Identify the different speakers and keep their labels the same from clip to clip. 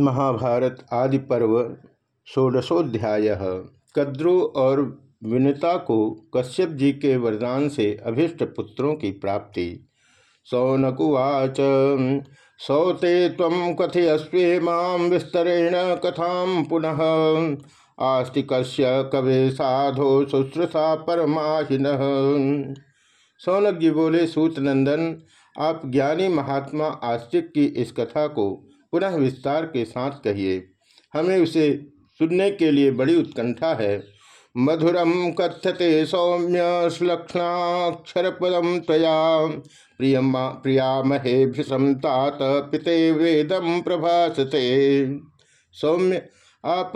Speaker 1: महाभारत आदि पर्व षोडशोध्याय। कद्रु और विनता को कश्यप जी के वरदान से अभिष्ट पुत्रों की प्राप्ति। सौनकुवाच, सौते तम कथयस्वे माम विस्तरेण कथा पुनः। आस्तिकस्य कवे साधो शुश्रूषा परमाहिन। सौनक जी बोले सूतनंदन आप ज्ञानी महात्मा आस्तिक की इस कथा को पुनः विस्तार के साथ कहिए, हमें उसे सुनने के लिए बड़ी उत्कंठा है। मधुरम कथ्यते सौम्य श्लक्षणाक्षर पदम तया प्रियमा प्रियामहे भीषम तात पिते वेदम प्रभासते। सौम्य, आप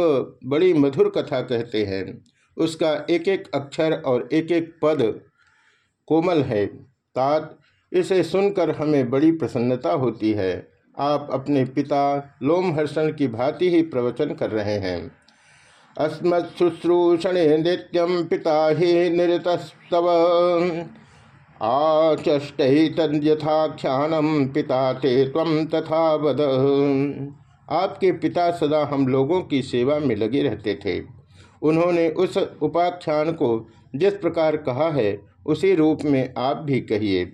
Speaker 1: बड़ी मधुर कथा कहते हैं। उसका एक एक अक्षर और एक एक पद कोमल है। तात, इसे सुनकर हमें बड़ी प्रसन्नता होती है। आप अपने पिता लोमहर्षण की भांति ही प्रवचन कर रहे हैं। अस्मत्शुश्रूषण नित्यम पिता ही निरतस्तव। आचष्ट पिता ते तम तथा वद आपके पिता सदा हम लोगों की सेवा में लगे रहते थे। उन्होंने उस उपाख्यान को जिस प्रकार कहा है, उसी रूप में आप भी कहिए।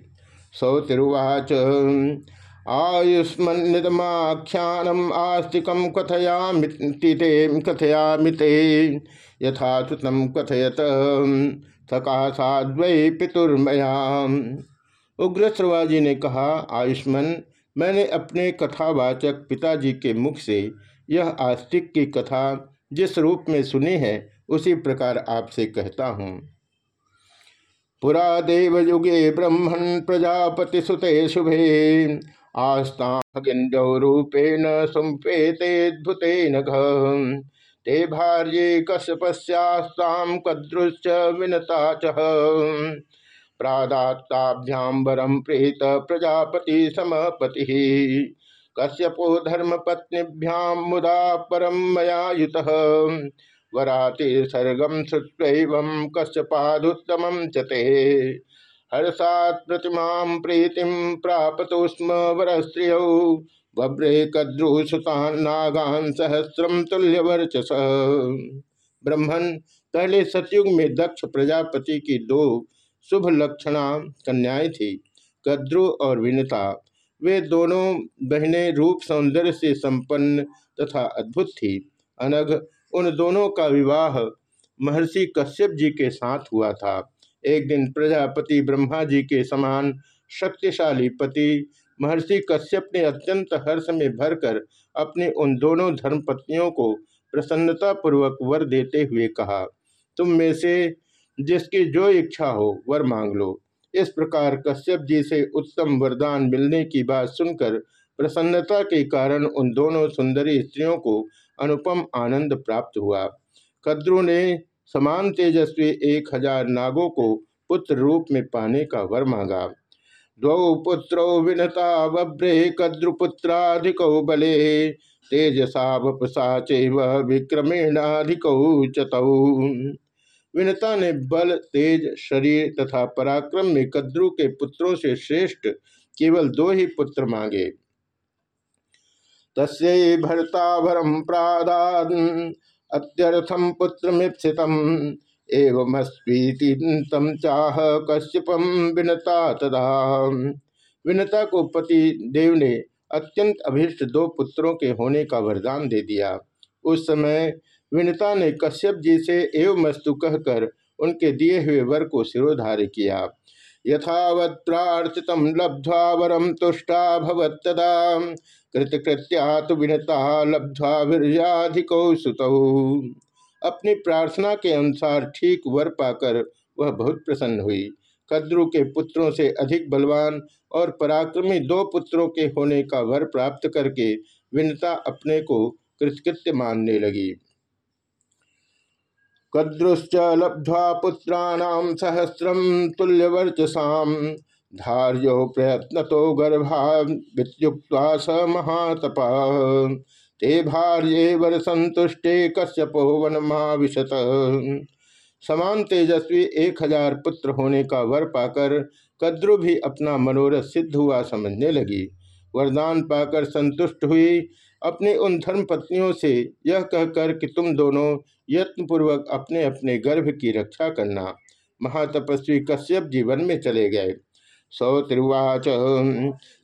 Speaker 1: सौतिरुवाच। आयुष्मन्निदमाख्यानम आस्तिकम कथयामिते कथयामिते यथा सुतम कथयत साध्वै पितुर्मयाम उग्र श्रवाजी ने कहा, आयुष्मन, मैंने अपने कथावाचक पिताजी के मुख से यह आस्तिक की कथा जिस रूप में सुनी है, उसी प्रकार आपसे कहता हूँ। पुरा देवयुगे ब्रह्मण प्रजापति सुते शुभे आस्तागिंजौ रूपेण सुम्पेतेद्भुतेन ते भार्ये कश्यपस्यास्तां कद्रुश्च विनता च प्रादात्ताभ्याम्बरं प्रेत प्रजापति समपति। कश्यपो धर्मपत्नीभ्यां मुदा परम मया युतः वराते सर्गम श्रुत्व कश्यपादुत्तम चते हर्षात् प्रतिमा प्रीतिम प्रापतो स्म वर स्त्रिय बभ्रे कद्रुसुतान नागान सहस्रम तुल्य वर्चस ब्रह्मण पहले सतयुग में दक्ष प्रजापति की दो शुभ लक्षणा कन्याएँ थी, कद्रु और विनता। वे दोनों बहनें रूप सौंदर्य से संपन्न तथा अद्भुत थी। अनग उन दोनों का विवाह महर्षि कश्यप जी के साथ हुआ था। एक दिन प्रजापति ब्रह्मा जी के समान शक्तिशाली पति महर्षि कश्यप ने अत्यंत हर्ष में भरकर अपने उन दोनों धर्मपत्नियों को प्रसन्नता पूर्वक वर देते हुए कहा, तुम में से जिसकी जो इच्छा हो, वर मांग लो। इस प्रकार कश्यप जी से उत्तम वरदान मिलने की बात सुनकर प्रसन्नता के कारण उन दोनों सुंदरी स्त्रियों को अनुपम आनंद प्राप्त हुआ। कद्रु ने समान तेजस्वी एक हज़ार नागों को पुत्र रूप में पाने का वर मांगा। द्वौ पुत्रो विनता बभ्रे कद्रुपुत्राधिक बले, तेजसा वपसा चैव विनता ने बल, तेज, शरीर तथा पराक्रम में कद्रु के पुत्रों से श्रेष्ठ केवल दो ही पुत्र मांगे। तस्य भरता भरम प्रादान अत्यर्थम पुत्र मिप्सितम एवमस्वीति तम चाह कश्यपम विनता तदा। विनता को पति देव ने अत्यंत अभीष्ट दो पुत्रों के होने का वरदान दे दिया। उस समय विनता ने कश्यप जी से एवं मस्तु कहकर उनके दिए हुए वर को सिरोधार्य किया। यथावत प्रार्थित लब्ध्वा वरम तुष्टा भवत्तदा कृतकृत्या अपनी प्रार्थना के अनुसार ठीक वर पाकर वह बहुत प्रसन्न हुई। कद्रु के पुत्रों से अधिक बलवान और पराक्रमी दो पुत्रों के होने का वर प्राप्त करके विनता अपने को कृतकृत्य मानने लगी। कद्रुश्च लब्ध्वा पुत्राणाम सहस्रम तुल्यवर्चसाम। धार्यो प्रयत्न तो गर्भा स महातप। ते भार्ये वर संतुष्टे कश्यपो वन महाविशत समान तेजस्वी एक हज़ार पुत्र होने का वर पाकर कद्रु भी अपना मनोरथ सिद्ध हुआ समझने लगी। वरदान पाकर संतुष्ट हुई। अपने उन धर्म पत्नियों से यह कहकर कि तुम दोनों यत्नपूर्वक अपने अपने गर्भ की रक्षा करना। महातपस्वी कश्यप जीवन में चले गए। सौतिर्वाच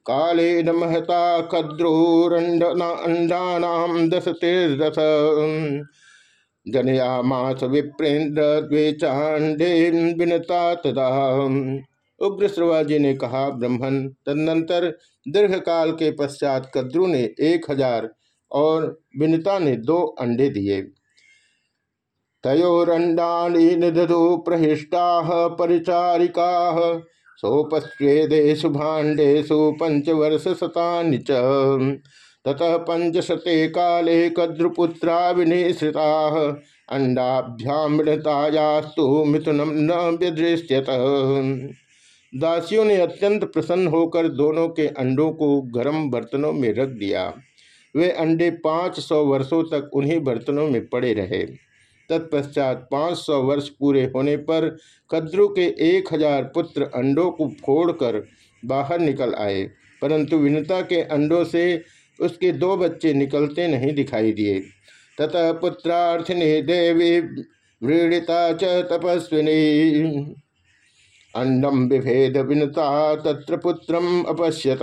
Speaker 1: काले न महता कद्रोरंडानाम दस तिर्दश जनयामास विप्रेन्द्र द्वे विनता तदा। उग्र श्रवाजी ने कहा ब्रह्मण तदनंतर दीर्घ काल के पश्चात कद्रु ने एक हज़ार और विनिता ने दो अंडे दिए। तयोरंडानी निधु प्रहिष्टा, परिचारिका। सोपस्वेदेशु भाण्डेशु पंचवर्ष शता ततः पंचशते काले कद्रुपुत्रा विनिश्रिता अंडाभ्यामृतायास्तु मिथुनम न व्यदृश्यत। दासियों ने अत्यंत प्रसन्न होकर दोनों के अंडों को गर्म बर्तनों में रख दिया। वे अंडे पाँच सौ वर्षों तक उन्हीं बर्तनों में पड़े रहे। तत्पश्चात पाँच सौ वर्ष पूरे होने पर कद्रु के एक हज़ार पुत्र अंडों को फोड़कर बाहर निकल आए। परंतु विनता के अंडों से उसके दो बच्चे निकलते नहीं दिखाई दिए। ततः पुत्रार्थिनी देवी व्रीड़िता च तपस्विनी। अंडम विभेद विनता तत्र पुत्रम अपश्यत।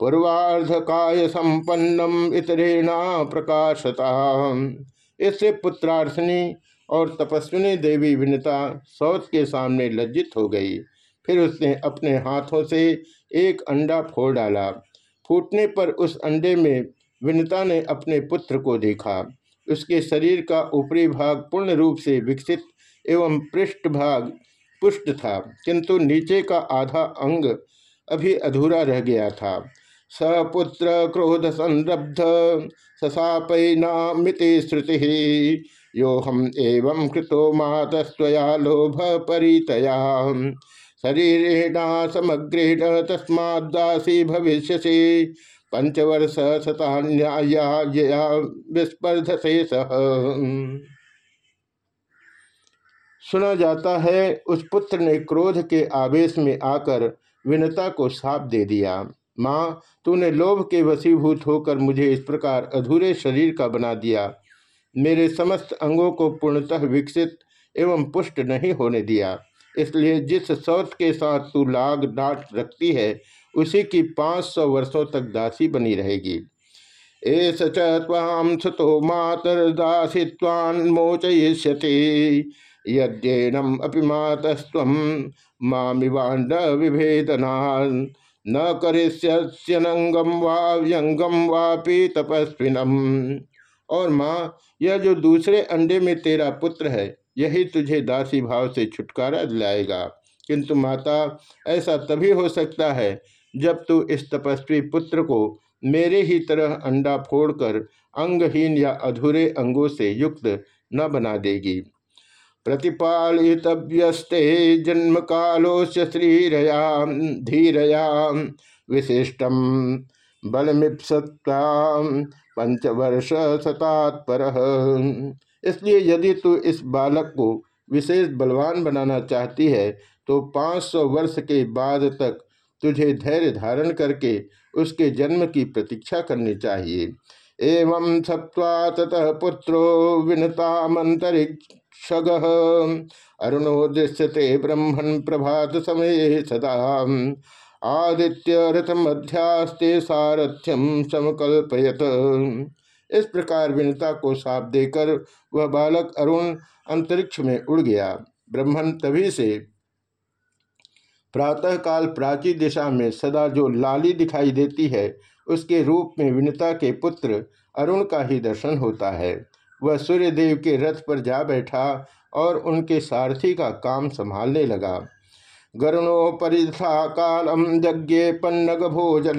Speaker 1: पूर्वार्ध काय संपन्नम इतरेणा प्रकाशता। इससे पुत्रार्थिनी और तपस्विनी देवी विनता सौत के सामने लज्जित हो गई। फिर उसने अपने हाथों से एक अंडा फोड़ डाला। फूटने पर उस अंडे में विनता ने अपने पुत्र को देखा। उसके शरीर का ऊपरी भाग पूर्ण रूप से विकसित एवं पृष्ठ भाग पुष्ट था, किंतु नीचे का आधा अंग अभी अधूरा रह गया था। सपुत्र क्रोध संरब्ध ससापैनामिति श्रुति यो हम एवं कृतो मातस्वया लोभ परितया शरीरेणा समग्रेण तस्मादासी भविष्य पंचवर्ष शतान्याया विस्पर्ध से। सह सुना जाता है, उस पुत्र ने क्रोध के आवेश में आकर विनता को साप दे दिया। माँ, तूने लोभ के वसीभूत होकर मुझे इस प्रकार अधूरे शरीर का बना दिया। मेरे समस्त अंगों को पूर्णतः विकसित एवं पुष्ट नहीं होने दिया। इसलिए जिस सौत के साथ तू लाग डांट रखती है, उसी की पाँच सौ वर्षों तक दासी बनी रहेगी। ए सच एस चाम सुतो मातर्दासित्वान्मोचयिष्यति यद्येनम अपि मातस्व मामिवाण्ड विभेदना न करिष्यनंगम वा व्यंगम वापी तपस्विनम। और माँ, यह जो दूसरे अंडे में तेरा पुत्र है, यही तुझे दासी भाव से छुटकारा दिलाएगा। किंतु माता, ऐसा तभी हो सकता है, जब तू इस तपस्वी पुत्र को मेरे ही तरह अंडा फोड़कर अंगहीन या अधूरे अंगों से युक्त न बना देगी। प्रतिपालितव्यस्ते जन्म कालोस्य श्रीरया, धीरया विशिष्टम बलमिप्सता पंचवर्ष शतात्पर इसलिए यदि तू इस बालक को विशेष बलवान बनाना चाहती है तो 500 वर्ष के बाद तक तुझे धैर्य धारण करके उसके जन्म की प्रतीक्षा करनी चाहिए। एवं सप्वा ततः पुत्रो विनता मंतरिक्ष अरुणो दृश्यते ब्रह्मण प्रभात समय सदा। आदित्य रथ मध्यास्ते सारथ्यम समकल्पयत। इस प्रकार विनता को साप देकर वह बालक अरुण अंतरिक्ष में उड़ गया। ब्रह्मण तभी से प्रातःकाल प्राची दिशा में सदा जो लाली दिखाई देती है उसके रूप में विनता के पुत्र अरुण का ही दर्शन होता है। वह सूर्यदेव के रथ पर जा बैठा और उनके सारथी का काम संभालने लगा। गरुणो गरुणोपरिथा कालम यज्ञे पन्नग भोजन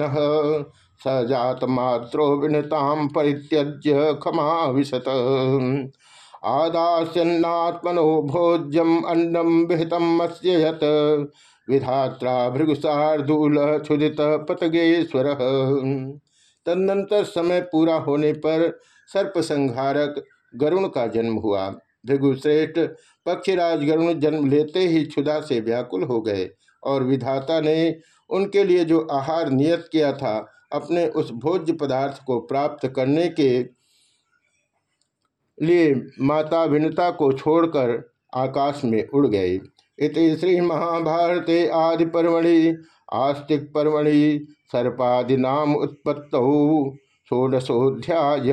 Speaker 1: सजात मात्रो विनताम परित्यज्य खमा विशत। आदास्यन्नात्मनो भोज्यम अन्नम विहितम मत्स्यत विधात्रा भृगुसारदूल क्षुदित पतगेश्वर। तदनंतर समय पूरा होने पर सर्प संहारक गरुण का जन्म हुआ। भृगुश्रेष्ठ पक्षीराज गरुण जन्म लेते ही क्षुदा से व्याकुल हो गए और विधाता ने उनके लिए जो आहार नियत किया था, अपने उस भोज्य पदार्थ को प्राप्त करने के लिए माता विनता को छोड़कर आकाश में उड़ गए इति श्री महाभारते आदि पर्वणि आस्तिक पर्वणि सर्पादि नाम उत्पत्तौ षोडशोध्याय